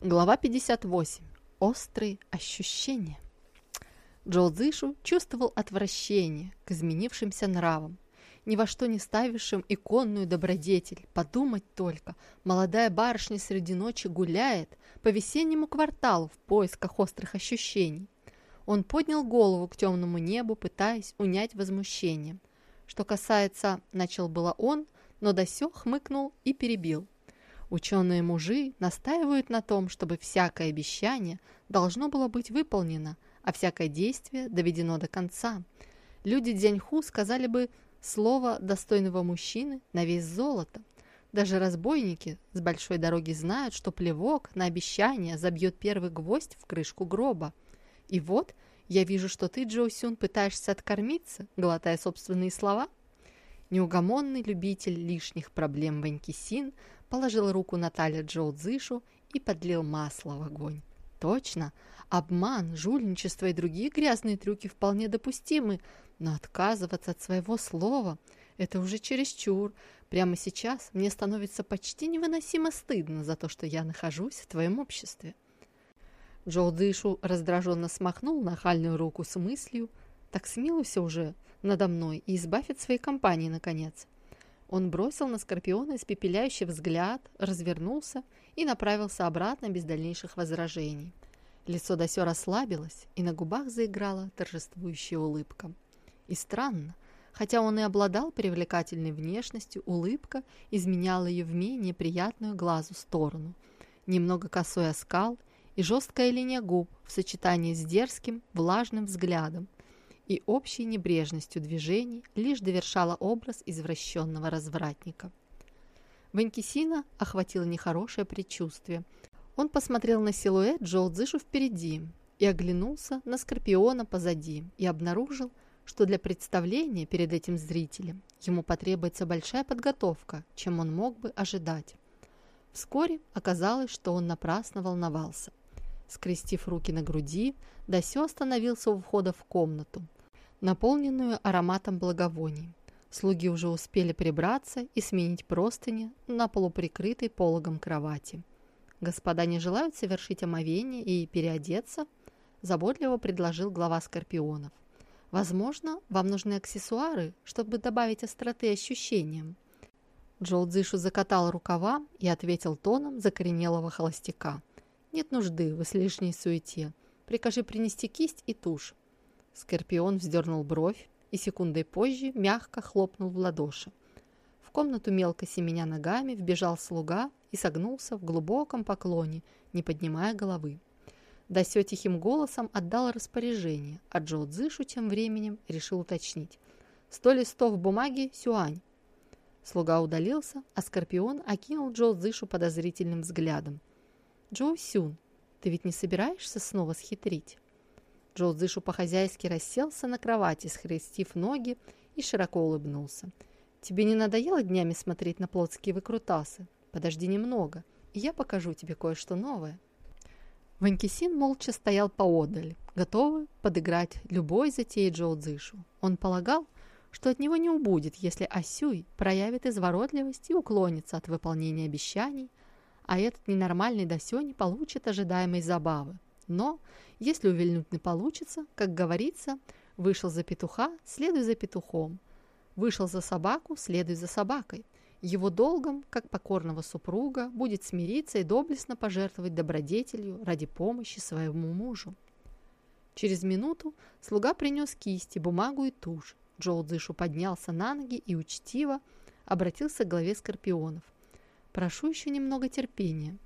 Глава 58. Острые ощущения. Джо Цзышу чувствовал отвращение к изменившимся нравам, ни во что не ставившим иконную добродетель. Подумать только, молодая барышня среди ночи гуляет по весеннему кварталу в поисках острых ощущений. Он поднял голову к темному небу, пытаясь унять возмущение. Что касается, начал было он, но Дасё хмыкнул и перебил. Ученые-мужи настаивают на том, чтобы всякое обещание должно было быть выполнено, а всякое действие доведено до конца. Люди Дзяньху сказали бы слово достойного мужчины на вес золота. Даже разбойники с большой дороги знают, что плевок на обещание забьет первый гвоздь в крышку гроба. И вот я вижу, что ты, Джоу Сюн, пытаешься откормиться, глотая собственные слова. Неугомонный любитель лишних проблем Ваньки Син положил руку на талию Джоу Цзышу и подлил масло в огонь. Точно, обман, жульничество и другие грязные трюки вполне допустимы, но отказываться от своего слова – это уже чересчур. Прямо сейчас мне становится почти невыносимо стыдно за то, что я нахожусь в твоем обществе. Джоу Дышу раздраженно смахнул нахальную руку с мыслью, так смилуйся уже надо мной и избавь от своей компании, наконец. Он бросил на Скорпиона испепеляющий взгляд, развернулся и направился обратно без дальнейших возражений. Лицо Досё расслабилось, и на губах заиграла торжествующая улыбка. И странно, хотя он и обладал привлекательной внешностью, улыбка изменяла ее в менее приятную глазу сторону. Немного косой оскал и жесткая линия губ в сочетании с дерзким, влажным взглядом, и общей небрежностью движений лишь довершала образ извращенного развратника. Ванькисина охватило нехорошее предчувствие. Он посмотрел на силуэт Джоу впереди и оглянулся на Скорпиона позади и обнаружил, что для представления перед этим зрителем ему потребуется большая подготовка, чем он мог бы ожидать. Вскоре оказалось, что он напрасно волновался. Скрестив руки на груди, Дасё остановился у входа в комнату, наполненную ароматом благовоний. Слуги уже успели прибраться и сменить простыни на полуприкрытой пологом кровати. «Господа не желают совершить омовение и переодеться?» – заботливо предложил глава скорпионов. «Возможно, вам нужны аксессуары, чтобы добавить остроты ощущениям». Джоу Цзышу закатал рукава и ответил тоном закоренелого холостяка. «Нет нужды в излишней суете. Прикажи принести кисть и тушь. Скорпион вздернул бровь и секундой позже мягко хлопнул в ладоши. В комнату мелко семеня ногами вбежал слуга и согнулся в глубоком поклоне, не поднимая головы. Дасё тихим голосом отдал распоряжение, а Джо Цзышу тем временем решил уточнить. «Сто листов бумаги, Сюань». Слуга удалился, а Скорпион окинул Джо Цзышу подозрительным взглядом. «Джо Сюн, ты ведь не собираешься снова схитрить?» Джоу Цзышу по-хозяйски расселся на кровати, схрестив ноги и широко улыбнулся. «Тебе не надоело днями смотреть на плотские выкрутасы? Подожди немного, и я покажу тебе кое-что новое». Ванькисин молча стоял поодаль, готовый подыграть любой затеи Джоу Цзышу. Он полагал, что от него не убудет, если Асюй проявит изворотливость и уклонится от выполнения обещаний, а этот ненормальный Дасё получит ожидаемой забавы. Но, если увильнуть не получится, как говорится, вышел за петуха, следуй за петухом. Вышел за собаку, следуй за собакой. Его долгом, как покорного супруга, будет смириться и доблестно пожертвовать добродетелью ради помощи своему мужу. Через минуту слуга принес кисти, бумагу и тушь. Джоу поднялся на ноги и учтиво обратился к главе скорпионов. «Прошу еще немного терпения.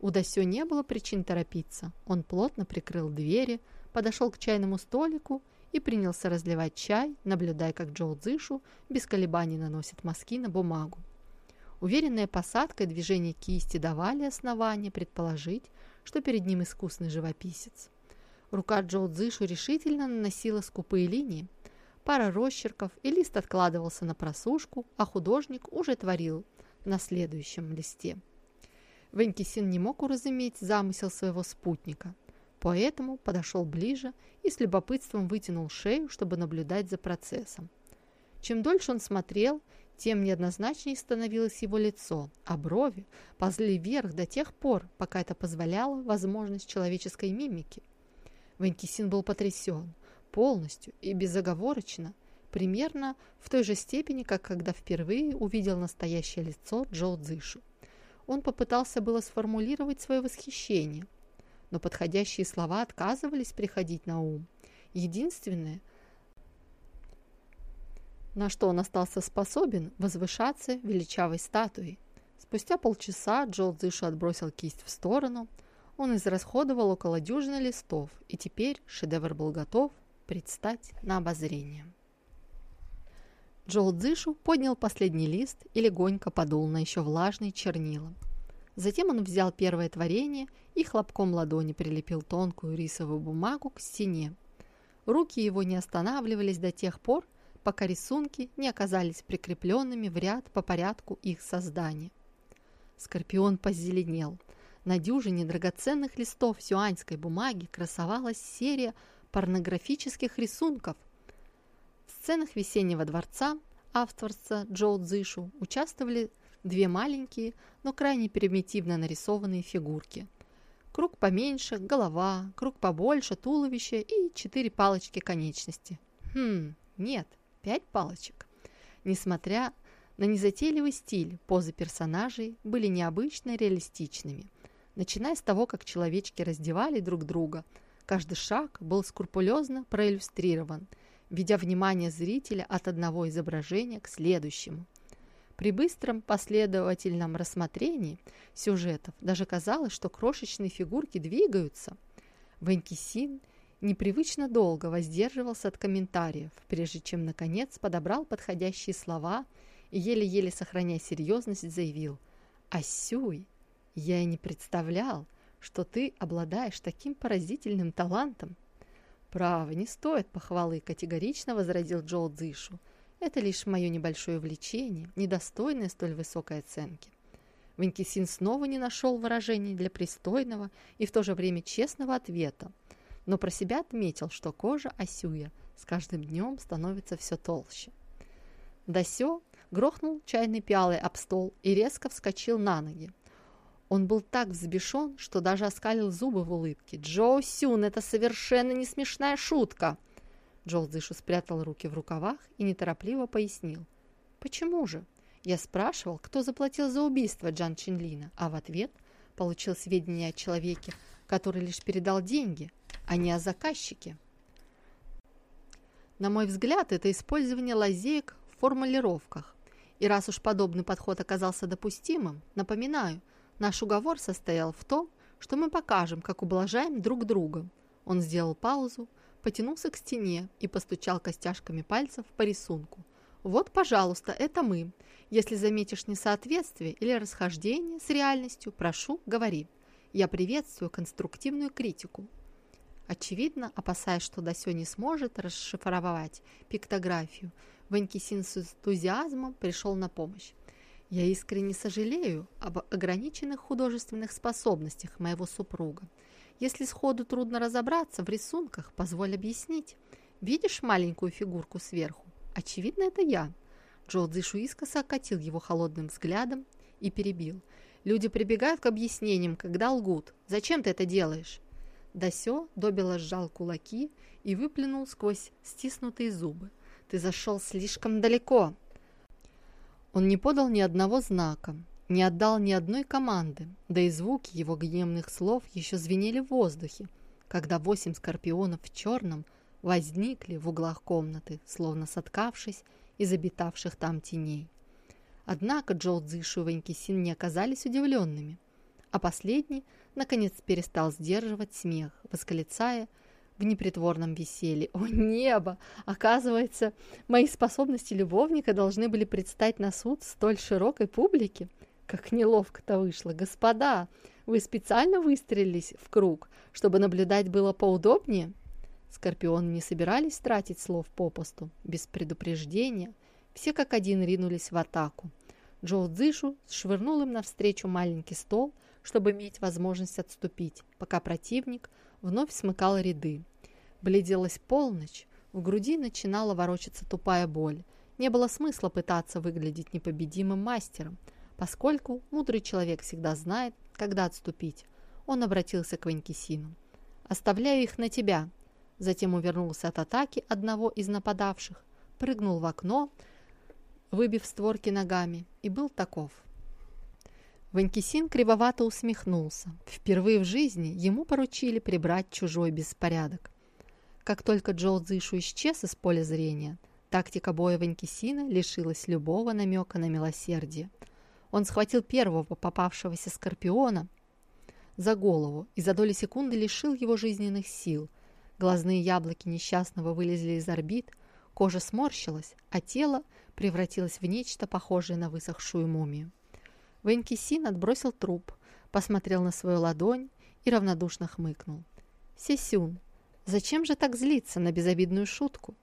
У Дасё не было причин торопиться. Он плотно прикрыл двери, подошел к чайному столику и принялся разливать чай, наблюдая, как Джоу Цзышу без колебаний наносит мазки на бумагу. Уверенная посадка и движение кисти давали основания предположить, что перед ним искусный живописец. Рука Джоу Цзышу решительно наносила скупые линии. Пара росчерков, и лист откладывался на просушку, а художник уже творил на следующем листе. Венкисин не мог уразуметь замысел своего спутника, поэтому подошел ближе и с любопытством вытянул шею, чтобы наблюдать за процессом. Чем дольше он смотрел, тем неоднозначнее становилось его лицо, а брови ползли вверх до тех пор, пока это позволяло возможность человеческой мимики. Ванькисин был потрясен, полностью и безоговорочно, примерно в той же степени, как когда впервые увидел настоящее лицо Джо Цзышу. Он попытался было сформулировать свое восхищение, но подходящие слова отказывались приходить на ум. Единственное, на что он остался способен, возвышаться величавой статуей. Спустя полчаса Джо Цзышу отбросил кисть в сторону. Он израсходовал около дюжины листов, и теперь шедевр был готов предстать на обозрение. Джоу Цзышу поднял последний лист и легонько подул на еще влажные чернила. Затем он взял первое творение и хлопком ладони прилепил тонкую рисовую бумагу к стене. Руки его не останавливались до тех пор, пока рисунки не оказались прикрепленными в ряд по порядку их создания. Скорпион позеленел. На дюжине драгоценных листов сюаньской бумаги красовалась серия порнографических рисунков, сценах весеннего дворца авторства Джоу Цзышу участвовали две маленькие, но крайне примитивно нарисованные фигурки. Круг поменьше, голова, круг побольше, туловище и четыре палочки конечности. Хм, нет, пять палочек. Несмотря на незатейливый стиль, позы персонажей были необычно реалистичными. Начиная с того, как человечки раздевали друг друга, каждый шаг был скрупулезно проиллюстрирован – ведя внимание зрителя от одного изображения к следующему. При быстром последовательном рассмотрении сюжетов даже казалось, что крошечные фигурки двигаются. Венкисин непривычно долго воздерживался от комментариев, прежде чем, наконец, подобрал подходящие слова и, еле-еле сохраняя серьезность, заявил «Асюй, я и не представлял, что ты обладаешь таким поразительным талантом». «Право, не стоит похвалы», – категорично возразил Джоу Цзышу. «Это лишь мое небольшое влечение, недостойное столь высокой оценки». Венкисин снова не нашел выражений для пристойного и в то же время честного ответа, но про себя отметил, что кожа Асюя с каждым днем становится все толще. Дасё грохнул чайной пиалой об стол и резко вскочил на ноги. Он был так взбешен, что даже оскалил зубы в улыбке. «Джо Сюн, это совершенно не смешная шутка!» Джо Цзышу спрятал руки в рукавах и неторопливо пояснил. «Почему же? Я спрашивал, кто заплатил за убийство Джан Чинлина, а в ответ получил сведения о человеке, который лишь передал деньги, а не о заказчике». На мой взгляд, это использование лазеек в формулировках. И раз уж подобный подход оказался допустимым, напоминаю – Наш уговор состоял в том, что мы покажем, как ублажаем друг друга. Он сделал паузу, потянулся к стене и постучал костяшками пальцев по рисунку. «Вот, пожалуйста, это мы. Если заметишь несоответствие или расхождение с реальностью, прошу, говори. Я приветствую конструктивную критику». Очевидно, опасаясь, что Дасё не сможет расшифровать пиктографию, Ванькисин с энтузиазмом пришел на помощь. Я искренне сожалею об ограниченных художественных способностях моего супруга. Если сходу трудно разобраться в рисунках, позволь объяснить. Видишь маленькую фигурку сверху? Очевидно, это я. Джо Цзишу искоса окатил его холодным взглядом и перебил. Люди прибегают к объяснениям, когда лгут. Зачем ты это делаешь? Дасё добило сжал кулаки и выплюнул сквозь стиснутые зубы. Ты зашел слишком далеко. Он не подал ни одного знака, не отдал ни одной команды, да и звуки его гневных слов еще звенели в воздухе, когда восемь скорпионов в черном возникли в углах комнаты, словно соткавшись из обитавших там теней. Однако Джоу Цзишу и Ванькисин не оказались удивленными, а последний, наконец, перестал сдерживать смех, восклицая – в непритворном веселье. О небо! Оказывается, мои способности любовника должны были предстать на суд столь широкой публике. Как неловко-то вышло. Господа, вы специально выстрелились в круг, чтобы наблюдать было поудобнее? Скорпионы не собирались тратить слов попусту, без предупреждения. Все как один ринулись в атаку. Джоу Цзишу швырнул им навстречу маленький стол, чтобы иметь возможность отступить, пока противник вновь смыкал ряды. Бледелась полночь, в груди начинала ворочаться тупая боль, Не было смысла пытаться выглядеть непобедимым мастером, поскольку мудрый человек всегда знает, когда отступить. Он обратился к Ванькисину. «Оставляю их на тебя». Затем увернулся от атаки одного из нападавших, прыгнул в окно, выбив створки ногами, и был таков. Ванькисин кривовато усмехнулся. Впервые в жизни ему поручили прибрать чужой беспорядок. Как только Джоу Цзышу исчез из поля зрения, тактика боя Ванькисина лишилась любого намека на милосердие. Он схватил первого попавшегося скорпиона за голову и за доли секунды лишил его жизненных сил. Глазные яблоки несчастного вылезли из орбит, кожа сморщилась, а тело превратилось в нечто похожее на высохшую мумию. Венкисин отбросил труп, посмотрел на свою ладонь и равнодушно хмыкнул. «Сесюн, зачем же так злиться на безобидную шутку?»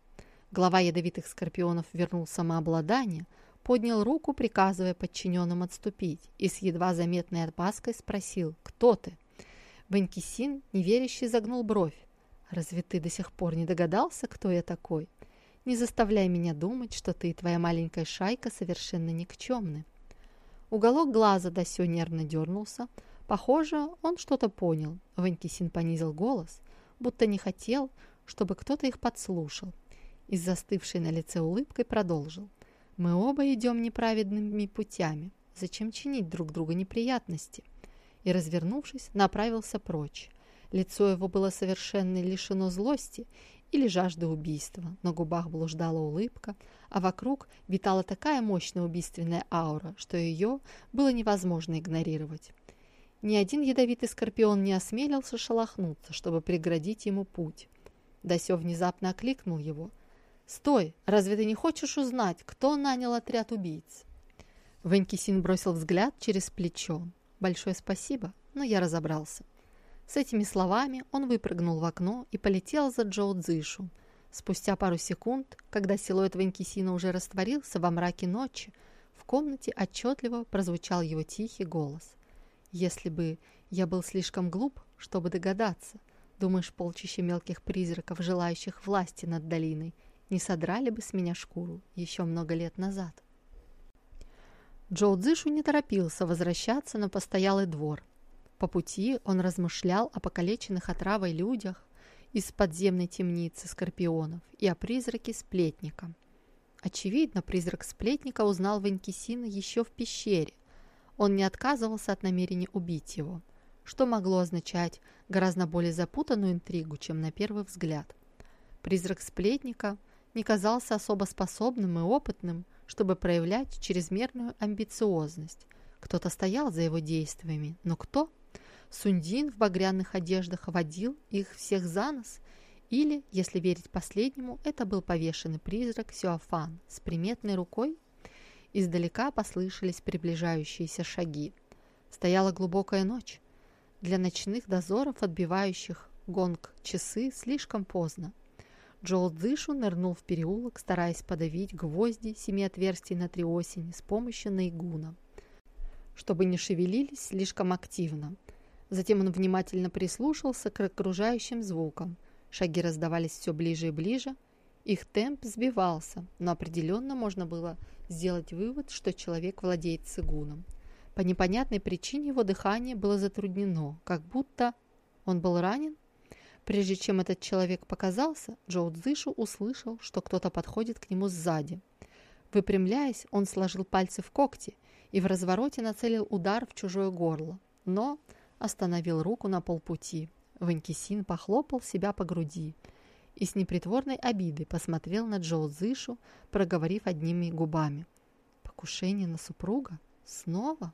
Глава ядовитых скорпионов вернул самообладание, поднял руку, приказывая подчиненным отступить, и с едва заметной отпаской спросил «Кто ты?». Венкисин, неверящий, загнул бровь. «Разве ты до сих пор не догадался, кто я такой? Не заставляй меня думать, что ты и твоя маленькая шайка совершенно никчемны». Уголок глаза Дасё нервно дернулся. Похоже, он что-то понял. Ванькисин понизил голос, будто не хотел, чтобы кто-то их подслушал. И с застывшей на лице улыбкой продолжил. «Мы оба идем неправедными путями. Зачем чинить друг друга неприятности?» И, развернувшись, направился прочь. Лицо его было совершенно лишено злости, или жажды убийства. На губах блуждала улыбка, а вокруг витала такая мощная убийственная аура, что ее было невозможно игнорировать. Ни один ядовитый скорпион не осмелился шелохнуться, чтобы преградить ему путь. Дасё внезапно окликнул его. «Стой! Разве ты не хочешь узнать, кто нанял отряд убийц?» Венкисин бросил взгляд через плечо. «Большое спасибо, но я разобрался». С этими словами он выпрыгнул в окно и полетел за Джоу Цзышу. Спустя пару секунд, когда силуэт Ванькисина уже растворился во мраке ночи, в комнате отчетливо прозвучал его тихий голос. «Если бы я был слишком глуп, чтобы догадаться, думаешь, полчища мелких призраков, желающих власти над долиной, не содрали бы с меня шкуру еще много лет назад?» Джоу Цзышу не торопился возвращаться на постоялый двор – по пути он размышлял о покалеченных отравой людях из подземной темницы скорпионов и о призраке сплетника. Очевидно, призрак сплетника узнал Ванькисина еще в пещере. Он не отказывался от намерения убить его, что могло означать гораздо более запутанную интригу, чем на первый взгляд. Призрак сплетника не казался особо способным и опытным, чтобы проявлять чрезмерную амбициозность. Кто-то стоял за его действиями, но кто – Сундин в багряных одеждах водил их всех за нос, или, если верить последнему, это был повешенный призрак Сюафан с приметной рукой. Издалека послышались приближающиеся шаги. Стояла глубокая ночь. Для ночных дозоров, отбивающих гонг часы, слишком поздно. Джоэл Дзышу нырнул в переулок, стараясь подавить гвозди семи отверстий на три осени с помощью наигуна, чтобы не шевелились слишком активно. Затем он внимательно прислушался к окружающим звукам. Шаги раздавались все ближе и ближе. Их темп сбивался, но определенно можно было сделать вывод, что человек владеет цигуном. По непонятной причине его дыхание было затруднено, как будто он был ранен. Прежде чем этот человек показался, Джоу Цзышу услышал, что кто-то подходит к нему сзади. Выпрямляясь, он сложил пальцы в когти и в развороте нацелил удар в чужое горло. Но остановил руку на полпути. Ванькисин похлопал себя по груди и с непритворной обидой посмотрел на Джоу Зышу, проговорив одними губами. «Покушение на супруга? Снова?»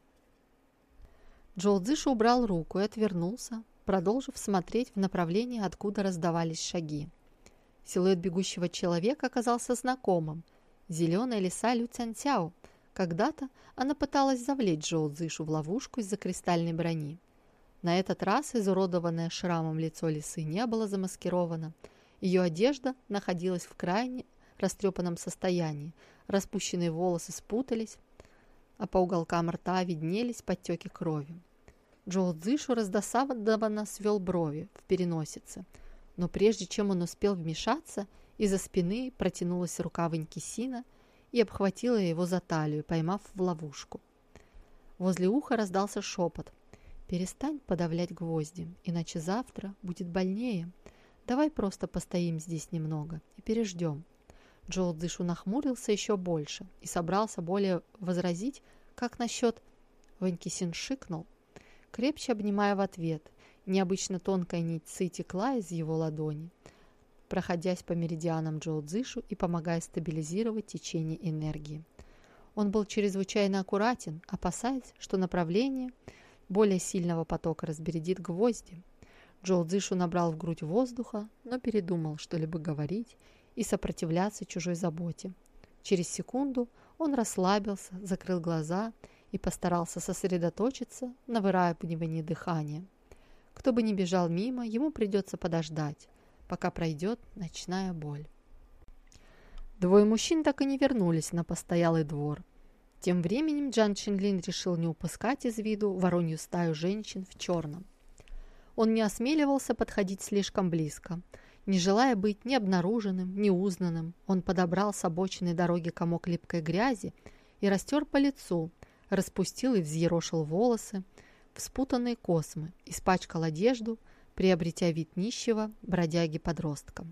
Джоу Цзышу убрал руку и отвернулся, продолжив смотреть в направлении, откуда раздавались шаги. Силуэт бегущего человека оказался знакомым. Зеленая лиса Лю Цянцяо. Когда-то она пыталась завлечь Джоу Цзышу в ловушку из-за кристальной брони. На этот раз изуродованное шрамом лицо лисы не было замаскировано. Ее одежда находилась в крайне растрепанном состоянии. Распущенные волосы спутались, а по уголкам рта виднелись подтеки крови. Джоу Цзышу раздосадованно свел брови в переносице. Но прежде чем он успел вмешаться, из-за спины протянулась рука Ванькисина и обхватила его за талию, поймав в ловушку. Возле уха раздался шепот. «Перестань подавлять гвозди, иначе завтра будет больнее. Давай просто постоим здесь немного и переждем». Джоэл Дышу нахмурился еще больше и собрался более возразить, как насчет... Ванькисин шикнул, крепче обнимая в ответ. Необычно тонкая нить ци текла из его ладони, проходясь по меридианам Джоу Цзышу и помогая стабилизировать течение энергии. Он был чрезвычайно аккуратен, опасаясь, что направление более сильного потока разбередит гвозди. Джоу Цзышу набрал в грудь воздуха, но передумал что-либо говорить и сопротивляться чужой заботе. Через секунду он расслабился, закрыл глаза и постарался сосредоточиться на выравнивании дыхания. Кто бы ни бежал мимо, ему придется подождать, пока пройдет ночная боль. Двое мужчин так и не вернулись на постоялый двор. Тем временем Джан Чинлин решил не упускать из виду воронью стаю женщин в черном. Он не осмеливался подходить слишком близко – не желая быть ни обнаруженным, ни узнанным, он подобрал с обочины дороги комок липкой грязи и растер по лицу, распустил и взъерошил волосы, вспутанные космы, испачкал одежду, приобретя вид нищего бродяги-подростка.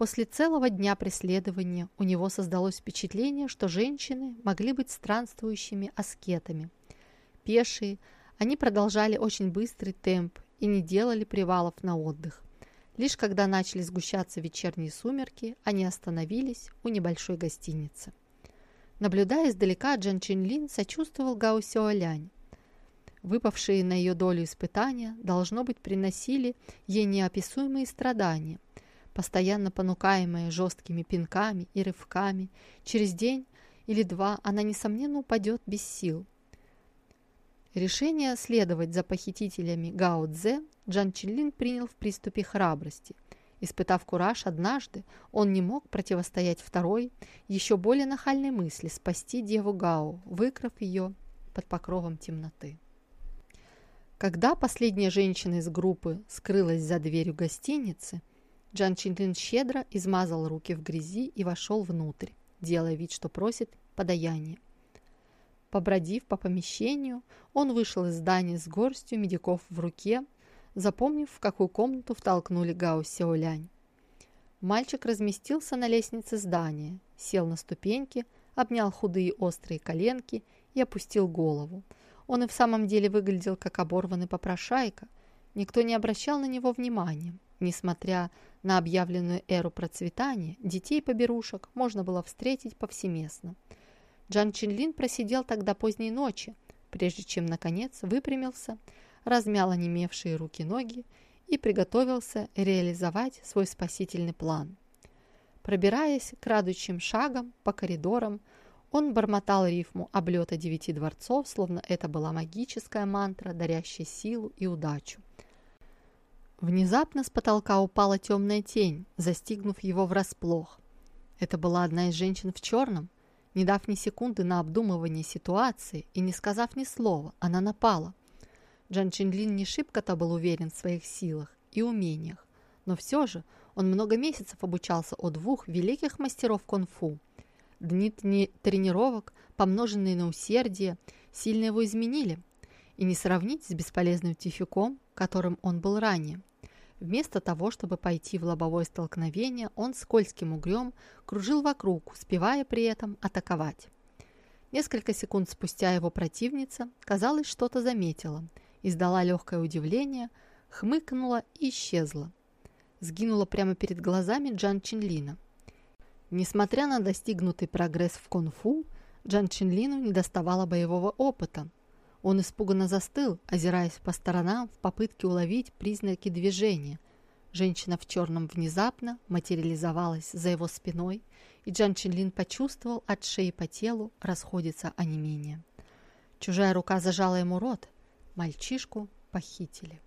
После целого дня преследования у него создалось впечатление, что женщины могли быть странствующими аскетами. Пешие, они продолжали очень быстрый темп и не делали привалов на отдых. Лишь когда начали сгущаться вечерние сумерки, они остановились у небольшой гостиницы. Наблюдая издалека, Джан Чинлин сочувствовал Гао Сюолянь. Выпавшие на ее долю испытания, должно быть, приносили ей неописуемые страдания. Постоянно понукаемая жесткими пинками и рывками, через день или два она, несомненно, упадет без сил. Решение следовать за похитителями Гао Цзэ Джан Чинлин принял в приступе храбрости. Испытав кураж однажды, он не мог противостоять второй, еще более нахальной мысли спасти деву Гао, выкрав ее под покровом темноты. Когда последняя женщина из группы скрылась за дверью гостиницы, Джан Чинлин щедро измазал руки в грязи и вошел внутрь, делая вид, что просит подаяние. Побродив по помещению, он вышел из здания с горстью медиков в руке, запомнив, в какую комнату втолкнули Гао Сяолянь. Мальчик разместился на лестнице здания, сел на ступеньки, обнял худые острые коленки и опустил голову. Он и в самом деле выглядел как оборванный попрошайка. Никто не обращал на него внимания. Несмотря на объявленную эру процветания, детей-поберушек можно было встретить повсеместно – Джан Чинлин просидел тогда поздней ночи, прежде чем, наконец, выпрямился, размял онемевшие руки-ноги и приготовился реализовать свой спасительный план. Пробираясь крадущим шагом по коридорам, он бормотал рифму облета девяти дворцов, словно это была магическая мантра, дарящая силу и удачу. Внезапно с потолка упала темная тень, застигнув его врасплох. Это была одна из женщин в черном, не дав ни секунды на обдумывание ситуации и не сказав ни слова, она напала. Джан Чинлин не шибко-то был уверен в своих силах и умениях, но все же он много месяцев обучался у двух великих мастеров кунг-фу. Дни тренировок, помноженные на усердие, сильно его изменили, и не сравнить с бесполезным тификом, которым он был ранее. Вместо того, чтобы пойти в лобовое столкновение, он скользким угрем кружил вокруг, успевая при этом атаковать. Несколько секунд спустя его противница, казалось, что-то заметила, издала легкое удивление, хмыкнула и исчезла. Сгинула прямо перед глазами Джан Чинлина. Несмотря на достигнутый прогресс в кунг-фу, Джан Чинлину не доставало боевого опыта – он испуганно застыл, озираясь по сторонам в попытке уловить признаки движения. Женщина в черном внезапно материализовалась за его спиной, и Джан Чинлин почувствовал от шеи по телу расходится онемение. Чужая рука зажала ему рот. Мальчишку похитили.